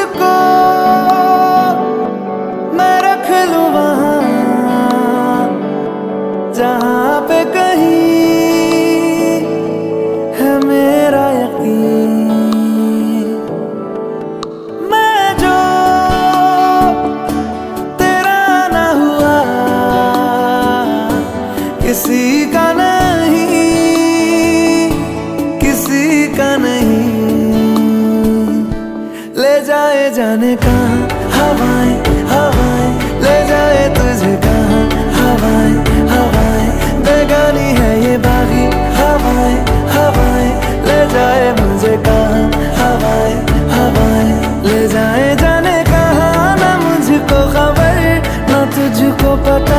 तुझको मैं रख लू वहाँ, जहाँ पे कहीं है मेरा यकीन। मैं जो तेरा ना हुआ, किसी का नहीं जाने कहा हवाएँ हवाएँ, ले जाए तुझे कहा हवाएँ हवाएँ। बेगानी है ये बागी, हवाएँ हवाएँ। ले जाए मुझे कहा हवाएँ हवाएँ। ले जाए जाने कहा ना मुझको खबर, ना तुझको पता।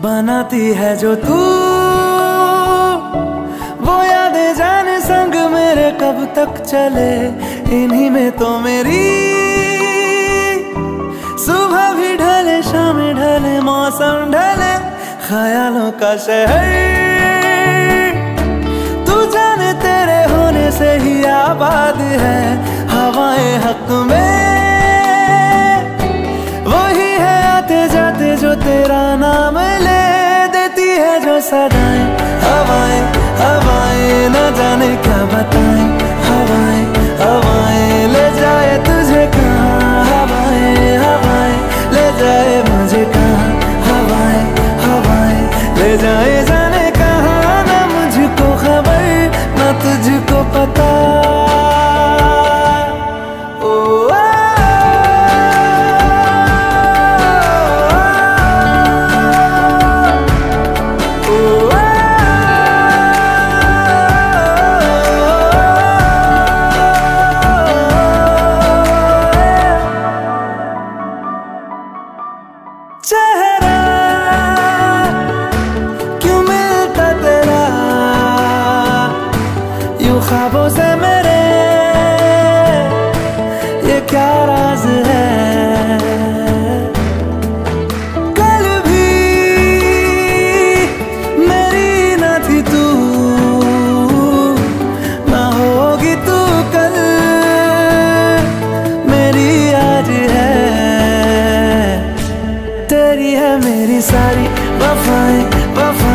बनाती है जो तू। वो यादें जाने संग मेरे कब तक चले, इन्हीं में तो मेरी। सुबह भी ढले, शाम ढले, मौसम ढले, ख्यालों का शहर। तू जाने तेरे होने से ही आबाद है सदाएँ, हवाएँ हवाएँ, न जाने क्या बताएँ। हवाएँ हवाएँ, ले जाए तुझे कहाँ? हवाएँ हवाएँ, ले जाए मुझे कहाँ? हवाएँ हवाएँ, ले जाए जाने कहाँ? ना मुझको खबर, ना तुझको पता। bye bye bye fine.